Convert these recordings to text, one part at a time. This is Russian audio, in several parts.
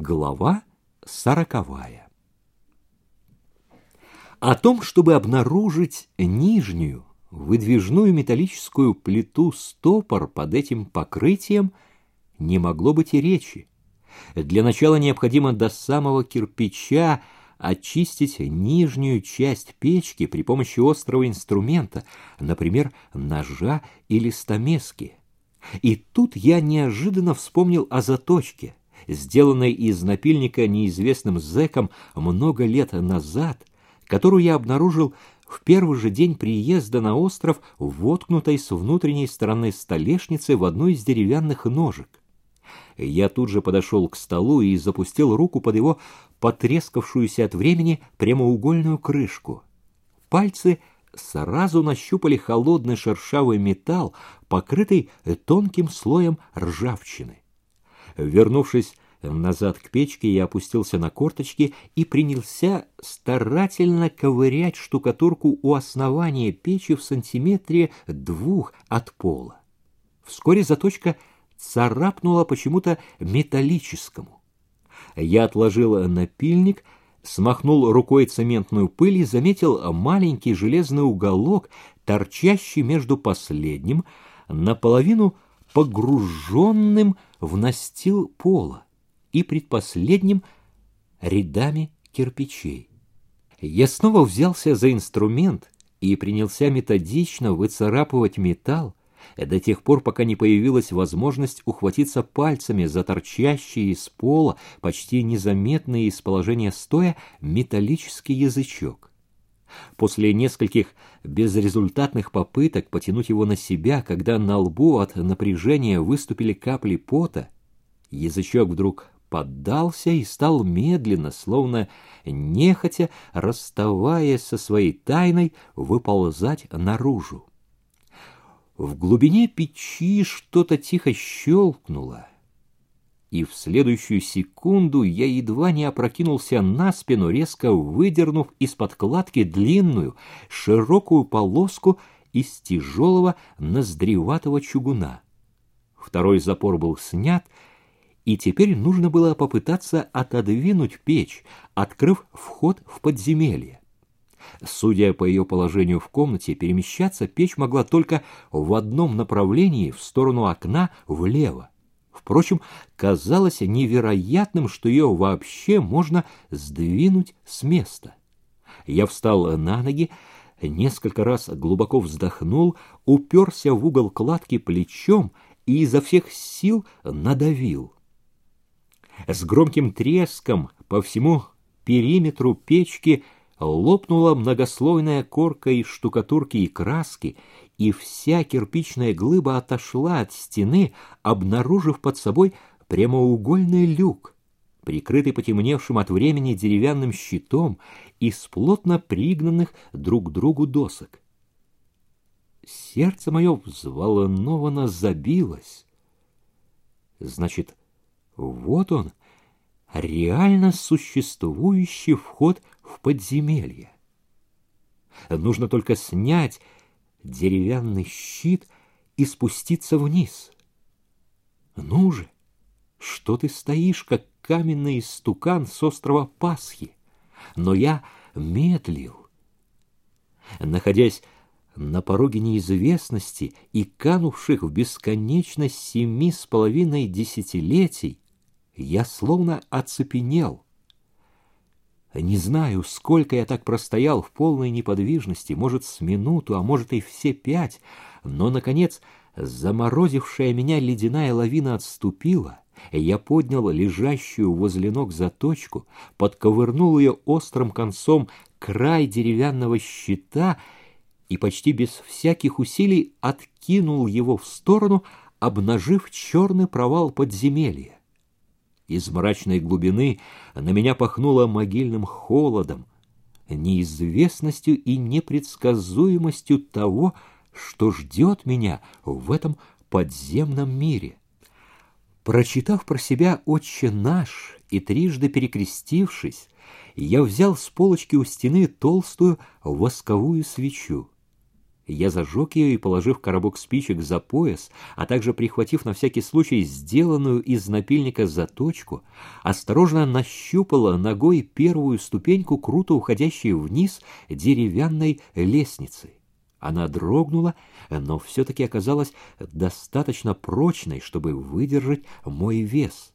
Глава сороковая. О том, чтобы обнаружить нижнюю, выдвижную металлическую плиту стопор под этим покрытием, не могло быть и речи. Для начала необходимо до самого кирпича очистить нижнюю часть печки при помощи острого инструмента, например, ножа или стамески. И тут я неожиданно вспомнил о заточке сделанной из напильника неизвестным зэком много лет назад, которую я обнаружил в первый же день приезда на остров, воткнутой с внутренней стороны столешницы в одну из деревянных ножек. Я тут же подошел к столу и запустил руку под его потрескавшуюся от времени прямоугольную крышку. Пальцы сразу нащупали холодный шершавый металл, покрытый тонким слоем ржавчины. Вернувшись назад к печке, я опустился на корточки и принялся старательно ковырять штукатурку у основания печи в сантиметре двух от пола. Вскоре заточка царапнула почему-то металлическому. Я отложил напильник, смахнул рукой цементную пыль и заметил маленький железный уголок, торчащий между последним, наполовину погруженным в настил пола и предпоследним рядами кирпичей. Я снова взялся за инструмент и принялся методично выцарапывать металл до тех пор, пока не появилась возможность ухватиться пальцами за торчащий из пола, почти незаметный из положения стоя, металлический язычок. После нескольких безрезультатных попыток потянуть его на себя, когда на лбу от напряжения выступили капли пота, язычок вдруг поддался и стал медленно, словно нехотя, расставаясь со своей тайной, выползать наружу. В глубине печи что-то тихо щелкнуло, и в следующую секунду я едва не опрокинулся на спину, резко выдернув из подкладки длинную, широкую полоску из тяжелого ноздреватого чугуна. Второй запор был снят, и теперь нужно было попытаться отодвинуть печь, открыв вход в подземелье. Судя по ее положению в комнате, перемещаться печь могла только в одном направлении, в сторону окна, влево. Впрочем, казалось невероятным, что ее вообще можно сдвинуть с места. Я встал на ноги, несколько раз глубоко вздохнул, уперся в угол кладки плечом и изо всех сил надавил. С громким треском по всему периметру печки лопнула многослойная корка из штукатурки и краски, и вся кирпичная глыба отошла от стены, обнаружив под собой прямоугольный люк, прикрытый потемневшим от времени деревянным щитом из плотно пригнанных друг к другу досок. Сердце мое взволнованно забилось. Значит, вот он, реально существующий вход в подземелье. Нужно только снять деревянный щит и спуститься вниз. Ну же, что ты стоишь, как каменный стукан с острова Пасхи? Но я медлил. Находясь на пороге неизвестности и канувших в бесконечность семи с половиной десятилетий, я словно оцепенел — не знаю, сколько я так простоял в полной неподвижности, может, с минуту, а может и все пять, но, наконец, заморозившая меня ледяная лавина отступила, я поднял лежащую возле ног заточку, подковырнул ее острым концом край деревянного щита и почти без всяких усилий откинул его в сторону, обнажив черный провал подземелья. Из мрачной глубины на меня пахнуло могильным холодом, неизвестностью и непредсказуемостью того, что ждет меня в этом подземном мире. Прочитав про себя «Отче наш» и трижды перекрестившись, я взял с полочки у стены толстую восковую свечу. Я зажег ее и, положив коробок спичек за пояс, а также прихватив на всякий случай сделанную из напильника заточку, осторожно нащупала ногой первую ступеньку, круто уходящей вниз деревянной лестницы. Она дрогнула, но все-таки оказалась достаточно прочной, чтобы выдержать мой вес.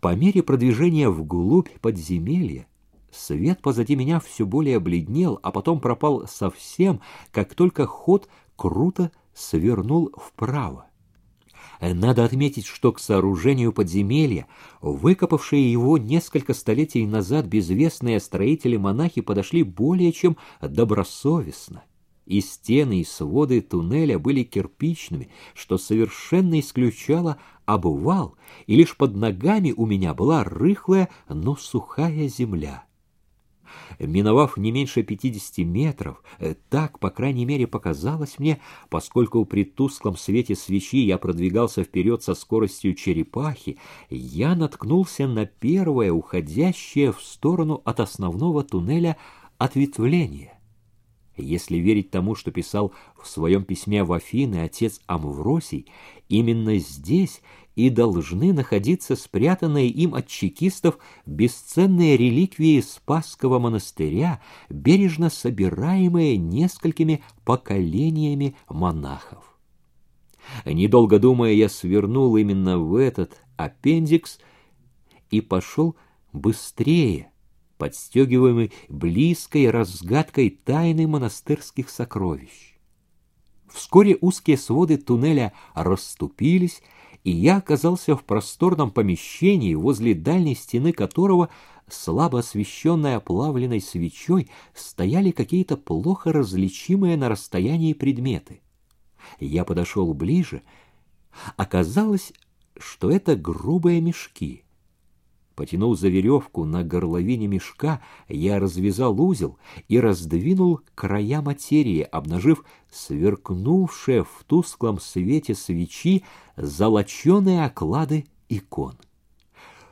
По мере продвижения вглубь подземелья Свет позади меня все более бледнел, а потом пропал совсем, как только ход круто свернул вправо. Надо отметить, что к сооружению подземелья, выкопавшие его несколько столетий назад безвестные строители-монахи подошли более чем добросовестно. И стены, и своды туннеля были кирпичными, что совершенно исключало обвал, и лишь под ногами у меня была рыхлая, но сухая земля. Миновав не меньше пятидесяти метров, э, так, по крайней мере, показалось мне, поскольку при тусклом свете свечи я продвигался вперед со скоростью черепахи, я наткнулся на первое уходящее в сторону от основного туннеля ответвление. Если верить тому, что писал в своем письме в Афины отец Амвросий, именно здесь и должны находиться спрятанные им от чекистов бесценные реликвии Спасского монастыря, бережно собираемые несколькими поколениями монахов. Недолго думая, я свернул именно в этот аппендикс и пошел быстрее, подстегиваемый близкой разгадкой тайны монастырских сокровищ. Вскоре узкие своды туннеля расступились, и я оказался в просторном помещении, возле дальней стены которого, слабо освещенной оплавленной свечой, стояли какие-то плохо различимые на расстоянии предметы. Я подошел ближе. Оказалось, что это грубые мешки — Потянув за веревку на горловине мешка, я развязал узел и раздвинул края материи, обнажив сверкнувшие в тусклом свете свечи золоченые оклады икон.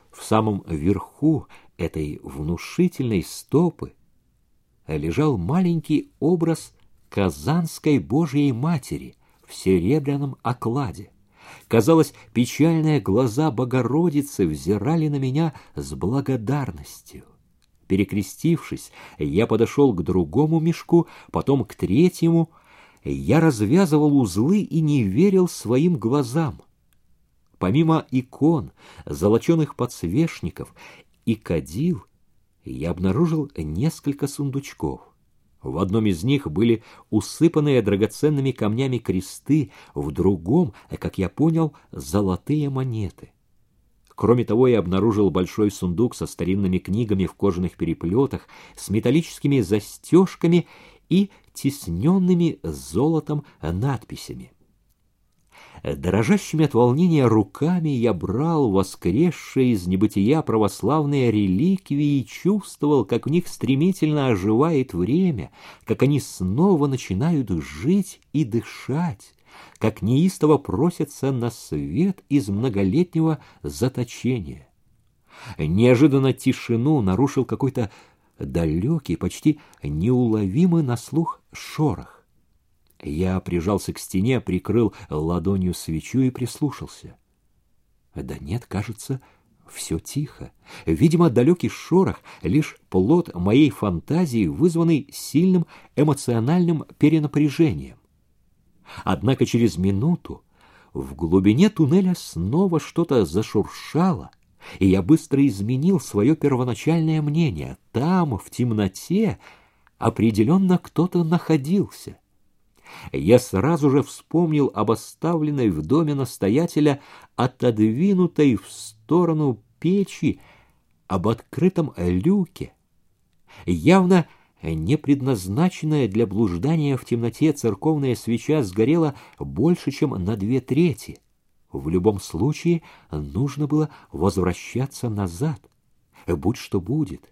В самом верху этой внушительной стопы лежал маленький образ Казанской Божьей Матери в серебряном окладе. Казалось, печальные глаза Богородицы взирали на меня с благодарностью. Перекрестившись, я подошел к другому мешку, потом к третьему. Я развязывал узлы и не верил своим глазам. Помимо икон, золоченых подсвечников и кадил, я обнаружил несколько сундучков. В одном из них были усыпанные драгоценными камнями кресты, в другом, как я понял, золотые монеты. Кроме того, я обнаружил большой сундук со старинными книгами в кожаных переплетах, с металлическими застежками и тисненными золотом надписями. Дрожащими от волнения руками я брал воскресшие из небытия православные реликвии и чувствовал, как в них стремительно оживает время, как они снова начинают жить и дышать, как неистово просятся на свет из многолетнего заточения. Неожиданно тишину нарушил какой-то далекий, почти неуловимый на слух шорох. Я прижался к стене, прикрыл ладонью свечу и прислушался. Да нет, кажется, все тихо. Видимо, далекий шорох — лишь плод моей фантазии, вызванный сильным эмоциональным перенапряжением. Однако через минуту в глубине туннеля снова что-то зашуршало, и я быстро изменил свое первоначальное мнение. Там, в темноте, определенно кто-то находился — я сразу же вспомнил об оставленной в доме настоятеля отодвинутой в сторону печи, об открытом люке. Явно не предназначенная для блуждания в темноте церковная свеча сгорела больше, чем на две трети. В любом случае нужно было возвращаться назад. Будь что будет.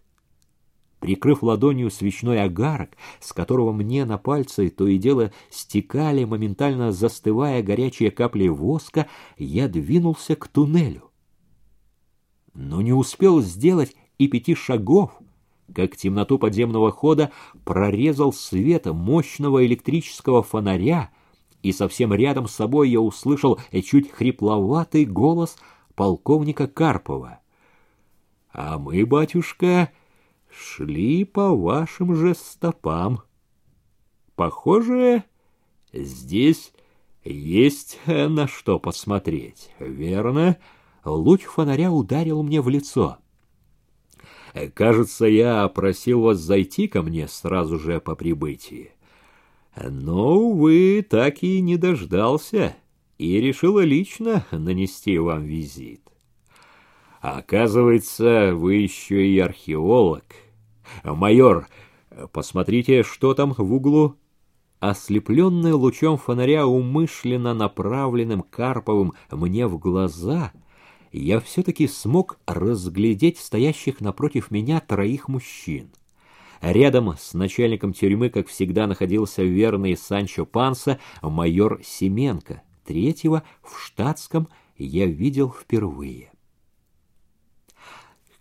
Прикрыв ладонью свечной огарок, с которого мне на пальцы то и дело стекали, моментально застывая горячие капли воска, я двинулся к туннелю. Но не успел сделать и пяти шагов, как темноту подземного хода прорезал свет мощного электрического фонаря, и совсем рядом с собой я услышал чуть хрипловатый голос полковника Карпова. «А мы, батюшка, шли по вашим же стопам. Похоже, здесь есть на что посмотреть, верно?» Луч фонаря ударил мне в лицо. Кажется, я просил вас зайти ко мне сразу же по прибытии. Но, вы так и не дождался и решила лично нанести вам визит. Оказывается, вы еще и археолог. Майор, посмотрите, что там в углу. Ослепленный лучом фонаря, умышленно направленным Карповым мне в глаза — я все-таки смог разглядеть стоящих напротив меня троих мужчин. Рядом с начальником тюрьмы, как всегда, находился верный Санчо Панса, майор Семенко. Третьего в штатском я видел впервые.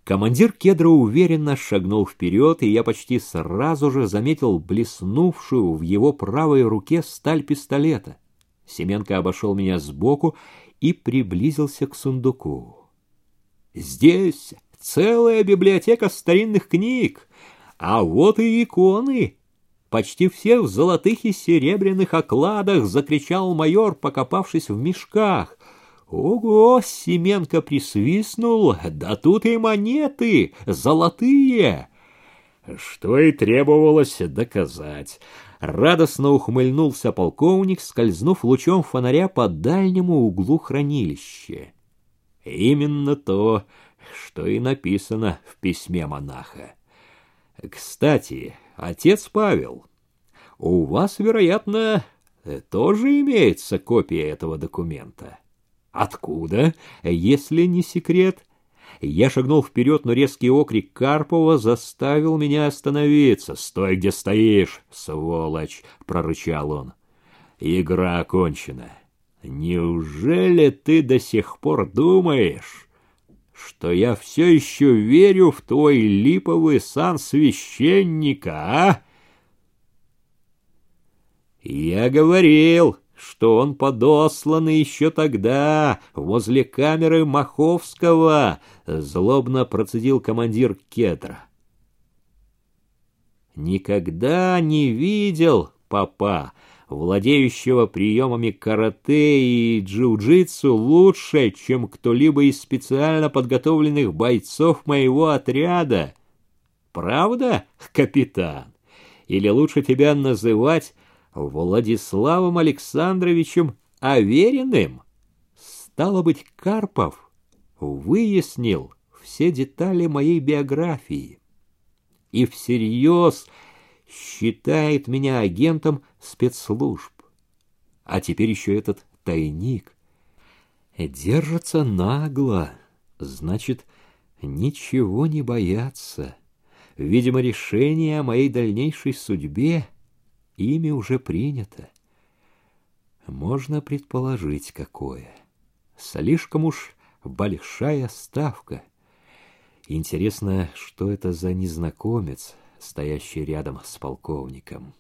Командир кедра уверенно шагнул вперед, и я почти сразу же заметил блеснувшую в его правой руке сталь пистолета. Семенко обошел меня сбоку и приблизился к сундуку. «Здесь целая библиотека старинных книг, а вот и иконы!» Почти все в золотых и серебряных окладах закричал майор, покопавшись в мешках. «Ого!» — Семенко присвистнул. «Да тут и монеты! Золотые!» Что и требовалось доказать. Радостно ухмыльнулся полковник, скользнув лучом фонаря по дальнему углу хранилища. Именно то, что и написано в письме монаха. Кстати, отец Павел, у вас, вероятно, тоже имеется копия этого документа. Откуда, если не секрет? Я шагнул вперед, но резкий окрик Карпова заставил меня остановиться. «Стой, где стоишь, сволочь!» — прорычал он. «Игра окончена. Неужели ты до сих пор думаешь, что я все еще верю в твой липовый сан священника, а?» «Я говорил!» Что он подослан еще тогда, возле камеры Маховского, злобно процедил командир кедра. Никогда не видел папа, владеющего приемами карате и джиу-джитсу лучше, чем кто-либо из специально подготовленных бойцов моего отряда. Правда, капитан? Или лучше тебя называть Владиславом Александровичем Авериным. Стало быть, Карпов выяснил все детали моей биографии и всерьез считает меня агентом спецслужб. А теперь еще этот тайник. Держится нагло, значит, ничего не боятся. Видимо, решение о моей дальнейшей судьбе ими уже принято. Можно предположить, какое. Слишком уж большая ставка. Интересно, что это за незнакомец, стоящий рядом с полковником.